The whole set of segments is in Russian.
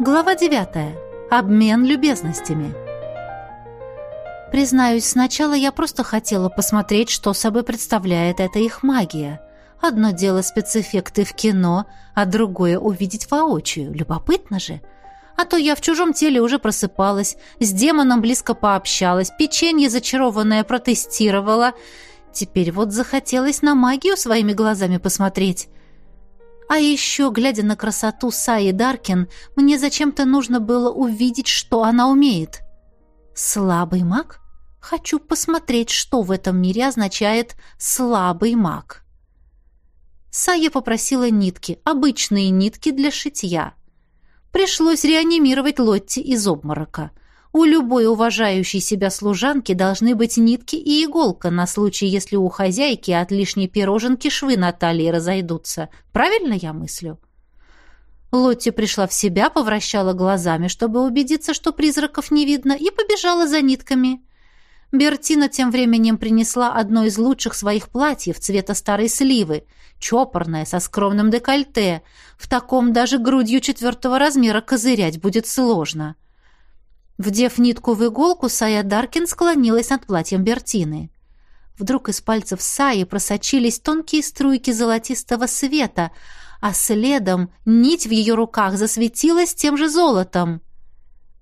Глава 9. Обмен любезностями. Признаюсь, сначала я просто хотела посмотреть, что собой представляет эта их магия. Одно дело спецэффекты в кино, а другое увидеть воочию. Любопытно же. А то я в чужом теле уже просыпалась, с демоном близко пообщалась, печенье зачарованное протестировала. Теперь вот захотелось на магию своими глазами посмотреть. А еще, глядя на красоту Саи Даркин, мне зачем-то нужно было увидеть, что она умеет. Слабый маг? Хочу посмотреть, что в этом мире означает «слабый маг». Сая попросила нитки, обычные нитки для шитья. Пришлось реанимировать Лотти из обморока – у любой уважающей себя служанки должны быть нитки и иголка на случай, если у хозяйки от лишней пироженки швы на талии разойдутся. Правильно я мыслю? Лотти пришла в себя, повращала глазами, чтобы убедиться, что призраков не видно, и побежала за нитками. Бертина тем временем принесла одно из лучших своих платьев цвета старой сливы, чопорное, со скромным декольте. В таком даже грудью четвертого размера козырять будет сложно. — Вдев нитку в иголку, Сая Даркин склонилась над платьем Бертины. Вдруг из пальцев Саи просочились тонкие струйки золотистого света, а следом нить в ее руках засветилась тем же золотом.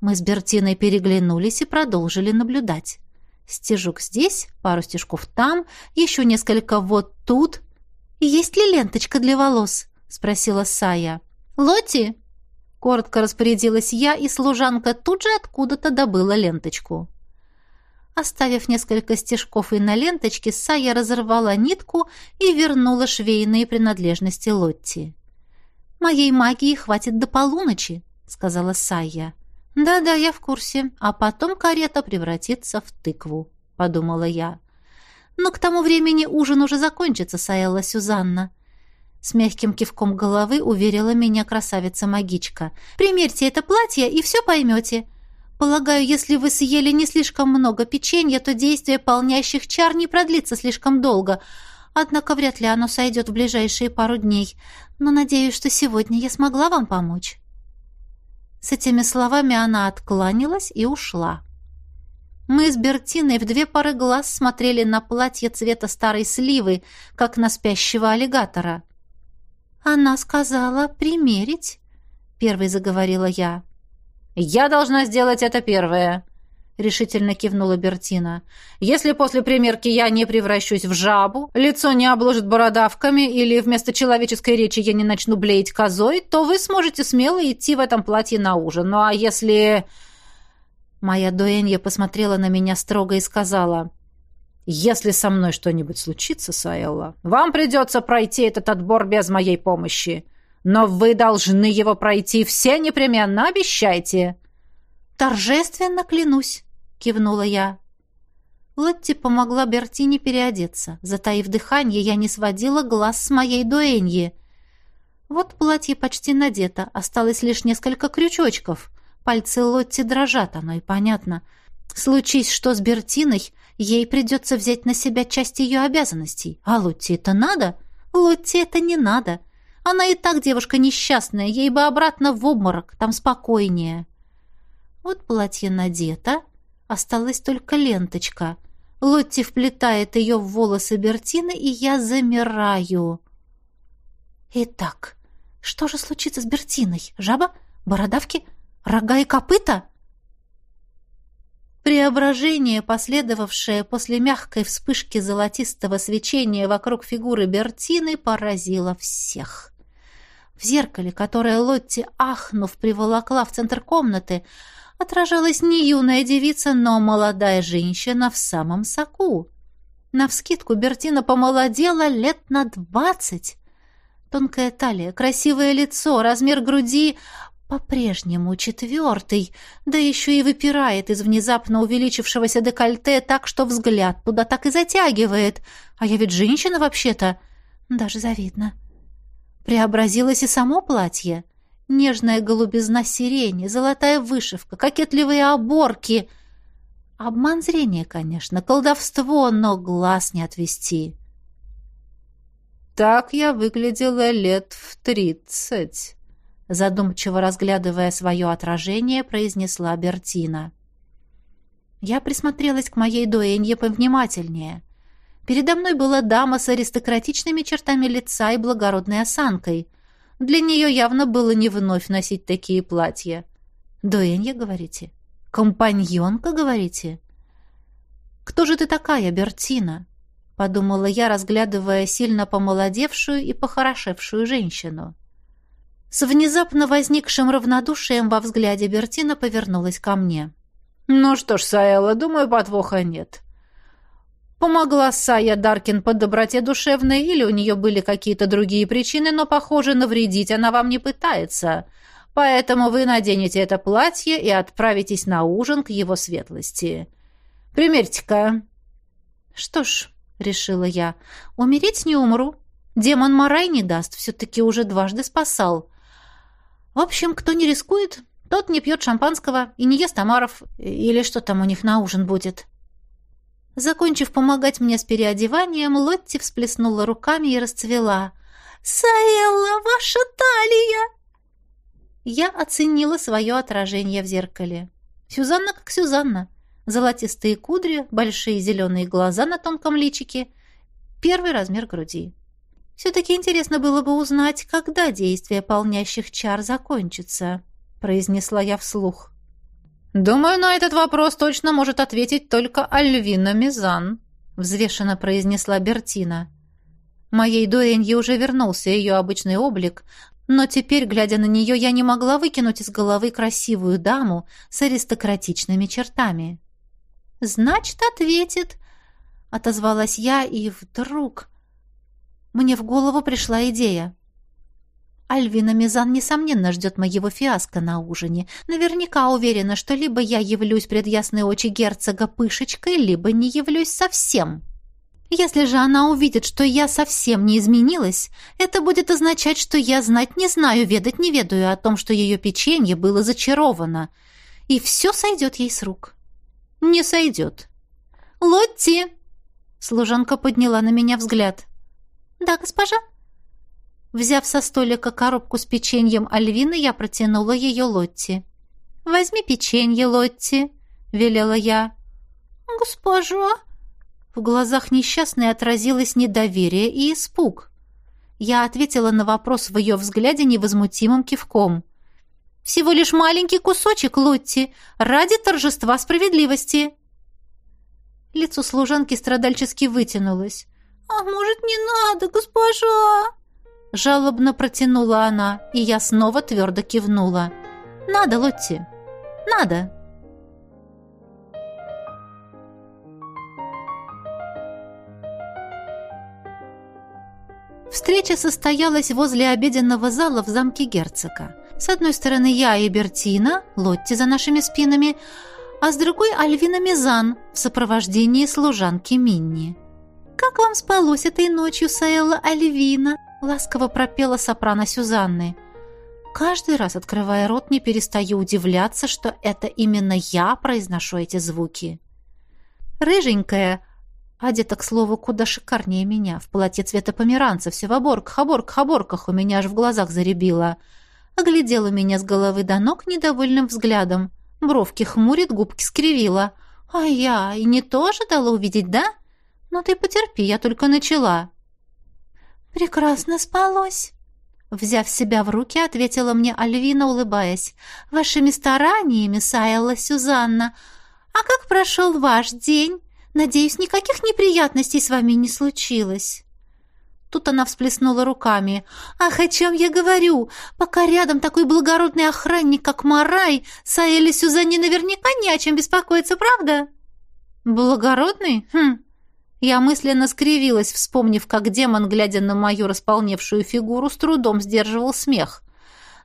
Мы с Бертиной переглянулись и продолжили наблюдать. Стежок здесь, пару стежков там, еще несколько вот тут. «Есть ли ленточка для волос?» — спросила Сая. «Лоти, Коротко распорядилась я, и служанка тут же откуда-то добыла ленточку. Оставив несколько стежков и на ленточке, Сая разорвала нитку и вернула швейные принадлежности Лотти. «Моей магии хватит до полуночи», — сказала Сая. «Да-да, я в курсе. А потом карета превратится в тыкву», — подумала я. «Но к тому времени ужин уже закончится, Саэлла Сюзанна. С мягким кивком головы уверила меня красавица-магичка. «Примерьте это платье, и все поймете. Полагаю, если вы съели не слишком много печенья, то действие полнящих чар не продлится слишком долго. Однако вряд ли оно сойдет в ближайшие пару дней. Но надеюсь, что сегодня я смогла вам помочь». С этими словами она откланялась и ушла. Мы с Бертиной в две пары глаз смотрели на платье цвета старой сливы, как на спящего аллигатора. «Она сказала примерить», — первой заговорила я. «Я должна сделать это первое», — решительно кивнула Бертина. «Если после примерки я не превращусь в жабу, лицо не обложит бородавками или вместо человеческой речи я не начну блеять козой, то вы сможете смело идти в этом платье на ужин. Ну а если...» Моя дуэнья посмотрела на меня строго и сказала... Если со мной что-нибудь случится, Саэлла, вам придется пройти этот отбор без моей помощи. Но вы должны его пройти все непременно, обещайте. Торжественно клянусь, кивнула я. Лотти помогла Бертине переодеться. Затаив дыхание, я не сводила глаз с моей дуэньи. Вот платье почти надето, осталось лишь несколько крючочков. Пальцы Лотти дрожат, оно и понятно. Случись что с Бертиной, Ей придется взять на себя часть ее обязанностей. А Лотти это надо? Лотти это не надо. Она и так девушка несчастная, ей бы обратно в обморок, там спокойнее. Вот платье надето, осталась только ленточка. Лотти вплетает ее в волосы Бертины, и я замираю. Итак, что же случится с Бертиной? Жаба? Бородавки? Рога и копыта? Преображение, последовавшее после мягкой вспышки золотистого свечения вокруг фигуры Бертины, поразило всех. В зеркале, которое Лотти, ахнув, приволокла в центр комнаты, отражалась не юная девица, но молодая женщина в самом соку. Навскидку Бертина помолодела лет на двадцать. Тонкая талия, красивое лицо, размер груди по-прежнему четвертый, да еще и выпирает из внезапно увеличившегося декольте так, что взгляд туда так и затягивает. А я ведь женщина вообще-то. Даже завидно. Преобразилось и само платье. Нежная голубизна сирени, золотая вышивка, кокетливые оборки. Обман зрения, конечно, колдовство, но глаз не отвести. Так я выглядела лет в тридцать задумчиво разглядывая свое отражение, произнесла Бертина. Я присмотрелась к моей дуэнье повнимательнее. Передо мной была дама с аристократичными чертами лица и благородной осанкой. Для нее явно было не вновь носить такие платья. «Дуэнья, говорите? Компаньонка, говорите?» «Кто же ты такая, Бертина?» — подумала я, разглядывая сильно помолодевшую и похорошевшую женщину. С внезапно возникшим равнодушием во взгляде Бертина повернулась ко мне. «Ну что ж, Саэла, думаю, подвоха нет. Помогла Сая Даркин по доброте душевной или у нее были какие-то другие причины, но, похоже, навредить она вам не пытается. Поэтому вы наденете это платье и отправитесь на ужин к его светлости. Примерьте-ка». «Что ж», — решила я, — «умереть не умру. Демон Марай не даст, все-таки уже дважды спасал. В общем, кто не рискует, тот не пьет шампанского и не ест омаров, или что там у них на ужин будет. Закончив помогать мне с переодеванием, Лотти всплеснула руками и расцвела. «Саэлла, ваша талия!» Я оценила свое отражение в зеркале. Сюзанна как Сюзанна. Золотистые кудри, большие зеленые глаза на тонком личике, первый размер груди. Все-таки интересно было бы узнать, когда действие полнящих чар закончится произнесла я вслух. «Думаю, на этот вопрос точно может ответить только Альвина Мизан», взвешенно произнесла Бертина. Моей дуэнье уже вернулся ее обычный облик, но теперь, глядя на нее, я не могла выкинуть из головы красивую даму с аристократичными чертами. «Значит, ответит», — отозвалась я, и вдруг... Мне в голову пришла идея. Альвина Мизан, несомненно, ждет моего фиаско на ужине. Наверняка уверена, что либо я явлюсь пред ясной очи герцога пышечкой, либо не явлюсь совсем. Если же она увидит, что я совсем не изменилась, это будет означать, что я знать не знаю, ведать не ведаю о том, что ее печенье было зачаровано. И все сойдет ей с рук. Не сойдет. «Лотти!» Служанка подняла на меня взгляд. «Да, госпожа?» Взяв со столика коробку с печеньем Альвины, я протянула ее Лотти. «Возьми печенье, Лотти», — велела я. «Госпожа!» В глазах несчастной отразилось недоверие и испуг. Я ответила на вопрос в ее взгляде невозмутимым кивком. «Всего лишь маленький кусочек, Лотти, ради торжества справедливости!» Лицо служанки страдальчески вытянулось. «А может, не надо, госпожа?» Жалобно протянула она, и я снова твердо кивнула. «Надо, Лотти, надо!» Встреча состоялась возле обеденного зала в замке герцога. С одной стороны я и Бертина, Лотти за нашими спинами, а с другой Альвина Мизан в сопровождении служанки Минни. «Как вам спалось этой ночью, Саэлла Альвина?» ласково пропела сопрано Сюзанны. Каждый раз, открывая рот, не перестаю удивляться, что это именно я произношу эти звуки. Рыженькая, одета, к слову, куда шикарнее меня, в платье цвета померанца, все в оборках, оборках, оборках, у меня аж в глазах заребило. Оглядела меня с головы до ног недовольным взглядом. Бровки хмурит, губки скривила. А я и не тоже дала увидеть, да? Но ты потерпи, я только начала. «Прекрасно спалось», — взяв себя в руки, ответила мне Альвина, улыбаясь. «Вашими стараниями, Сайла Сюзанна. А как прошел ваш день? Надеюсь, никаких неприятностей с вами не случилось». Тут она всплеснула руками. «Ах, о чем я говорю? Пока рядом такой благородный охранник, как Марай, Саэле Сюзанне наверняка не о чем беспокоиться, правда?» «Благородный? Хм, я мысленно скривилась, вспомнив, как демон, глядя на мою располневшую фигуру, с трудом сдерживал смех.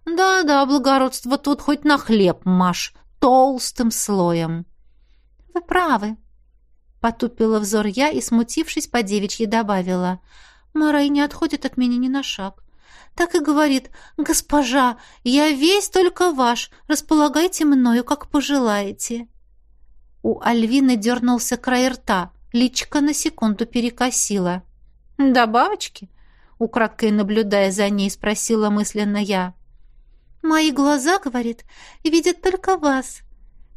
«Да-да, благородство тут хоть на хлеб маш, толстым слоем». «Вы правы», — потупила взор я и, смутившись, по девичьи добавила. «Марай не отходит от меня ни на шаг. Так и говорит, «Госпожа, я весь только ваш, располагайте мною, как пожелаете». У Альвины дернулся край рта — Личка на секунду перекосила. «Добавочки?» — украдкой наблюдая за ней, спросила мысленно я. «Мои глаза, — говорит, — видят только вас.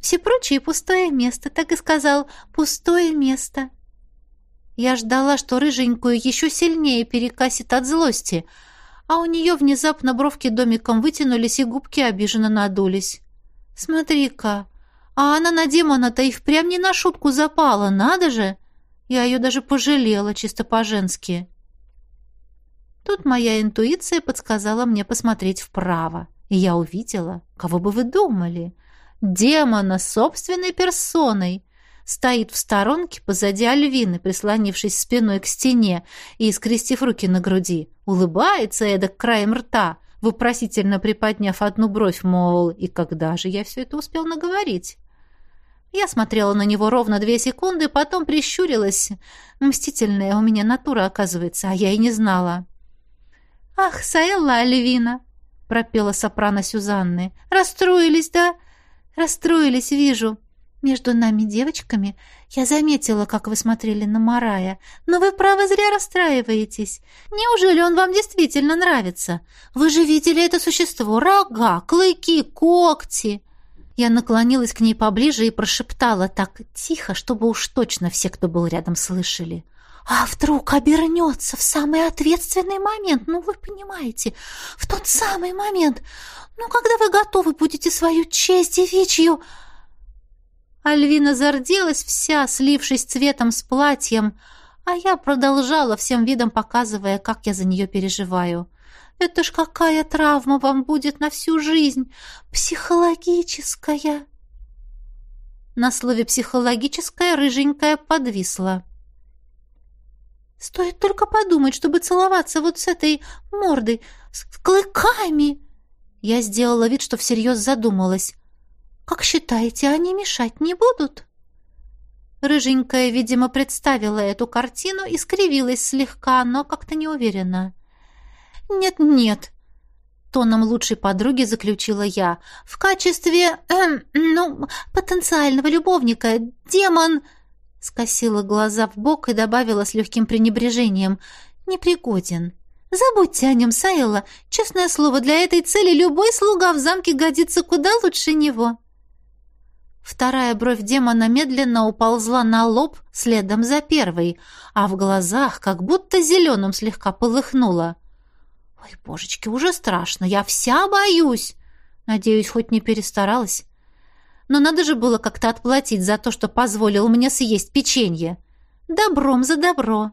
Все прочие — пустое место, так и сказал, пустое место». Я ждала, что рыженькую еще сильнее перекосит от злости, а у нее внезапно бровки домиком вытянулись и губки обиженно надулись. «Смотри-ка, а она на демона-то и впрямь не на шутку запала, надо же!» Я ее даже пожалела, чисто по-женски. Тут моя интуиция подсказала мне посмотреть вправо, и я увидела, кого бы вы думали, демона собственной персоной. Стоит в сторонке позади Альвины, прислонившись спиной к стене и скрестив руки на груди. Улыбается эдак краем рта, вопросительно приподняв одну бровь, мол, и когда же я все это успел наговорить? Я смотрела на него ровно две секунды, потом прищурилась. Мстительная у меня натура, оказывается, а я и не знала. «Ах, Саэлла Альвина!» — пропела сопрано Сюзанны. «Расстроились, да? Расстроились, вижу. Между нами девочками я заметила, как вы смотрели на Марая. Но вы, право, зря расстраиваетесь. Неужели он вам действительно нравится? Вы же видели это существо. Рога, клыки, когти!» Я наклонилась к ней поближе и прошептала так тихо, чтобы уж точно все, кто был рядом, слышали. «А вдруг обернется в самый ответственный момент? Ну, вы понимаете, в тот самый момент. Ну, когда вы готовы будете свою честь девичью...» Альвина зарделась вся, слившись цветом с платьем, а я продолжала всем видом, показывая, как я за нее переживаю. Это ж какая травма вам будет на всю жизнь! Психологическая!» На слове «психологическая» рыженькая подвисла. «Стоит только подумать, чтобы целоваться вот с этой мордой, с клыками!» Я сделала вид, что всерьез задумалась. «Как считаете, они мешать не будут?» Рыженькая, видимо, представила эту картину и скривилась слегка, но как-то неуверенно. «Нет-нет», — тоном лучшей подруги заключила я. «В качестве, эм, ну, потенциального любовника демон...» Скосила глаза в бок и добавила с легким пренебрежением. «Непригоден. Забудьте о нем, Саэлла. Честное слово, для этой цели любой слуга в замке годится куда лучше него». Вторая бровь демона медленно уползла на лоб следом за первой, а в глазах как будто зеленым слегка полыхнуло. Ой, божечки, уже страшно. Я вся боюсь. Надеюсь, хоть не перестаралась. Но надо же было как-то отплатить за то, что позволил мне съесть печенье. Добром за добро.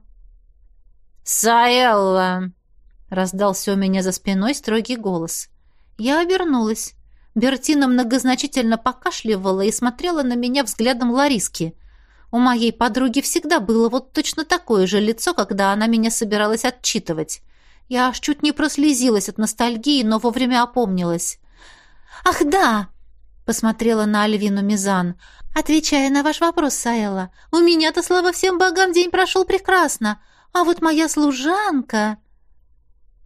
«Саэлла!» — раздался у меня за спиной строгий голос. Я обернулась. Бертина многозначительно покашливала и смотрела на меня взглядом Лариски. У моей подруги всегда было вот точно такое же лицо, когда она меня собиралась отчитывать. Я аж чуть не прослезилась от ностальгии, но вовремя опомнилась. «Ах, да!» — посмотрела на Альвину Мизан. «Отвечая на ваш вопрос, Саэла, у меня-то, слава всем богам, день прошел прекрасно, а вот моя служанка...»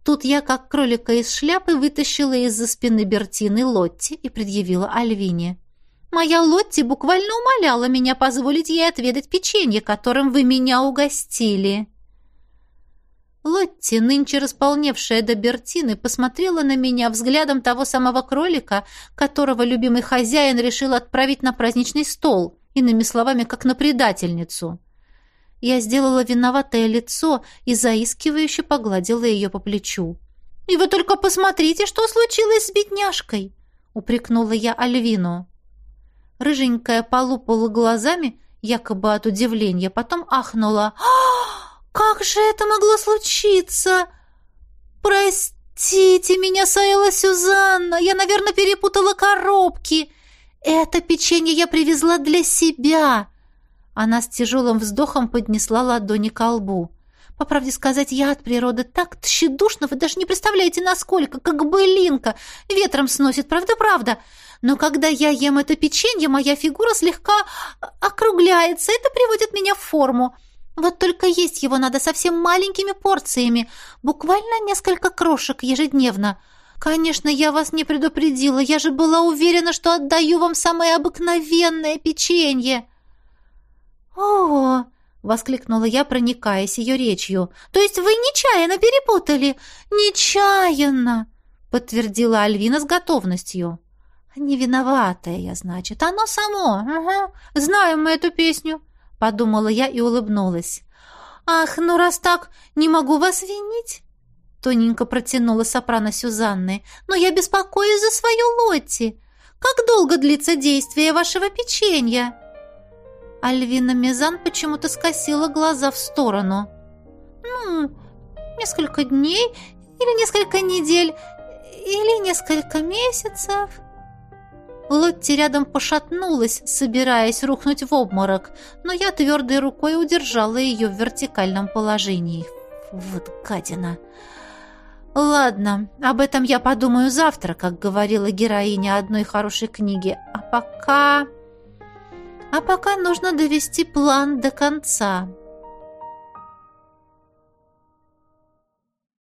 Тут я, как кролика из шляпы, вытащила из-за спины Бертины Лотти и предъявила Альвине. «Моя Лотти буквально умоляла меня позволить ей отведать печенье, которым вы меня угостили». Лотти, нынче располневшая до Бертины, посмотрела на меня взглядом того самого кролика, которого любимый хозяин решил отправить на праздничный стол, иными словами, как на предательницу. Я сделала виноватое лицо и заискивающе погладила ее по плечу. «И вы только посмотрите, что случилось с бедняжкой!» — упрекнула я Альвину. Рыженькая полупала глазами, якобы от удивления, потом ахнула. «А, как же это могло случиться? Простите меня, Саэла Сюзанна, я, наверное, перепутала коробки. Это печенье я привезла для себя. Она с тяжелым вздохом поднесла ладони к лбу. По правде сказать, я от природы так тщедушна, вы даже не представляете, насколько, как былинка, ветром сносит, правда-правда. Но когда я ем это печенье, моя фигура слегка округляется, это приводит меня в форму. Вот только есть его надо совсем маленькими порциями, буквально несколько крошек ежедневно. Конечно, я вас не предупредила, я же была уверена, что отдаю вам самое обыкновенное печенье. О, воскликнула я, проникаясь ее речью. То есть вы нечаянно перепутали? Нечаянно. подтвердила Альвина с готовностью. «Не виноватая я, значит. Оно само. Ага. Знаем мы эту песню», — подумала я и улыбнулась. «Ах, ну раз так, не могу вас винить», — тоненько протянула сопрано Сюзанны. «Но я беспокоюсь за свою Лотти. Как долго длится действие вашего печенья?» Альвина Мизан почему-то скосила глаза в сторону. «Ну, несколько дней или несколько недель, или несколько месяцев». Лотти рядом пошатнулась, собираясь рухнуть в обморок, но я твердой рукой удержала ее в вертикальном положении. Вот гадина! Ладно, об этом я подумаю завтра, как говорила героиня одной хорошей книги. А пока... А пока нужно довести план до конца.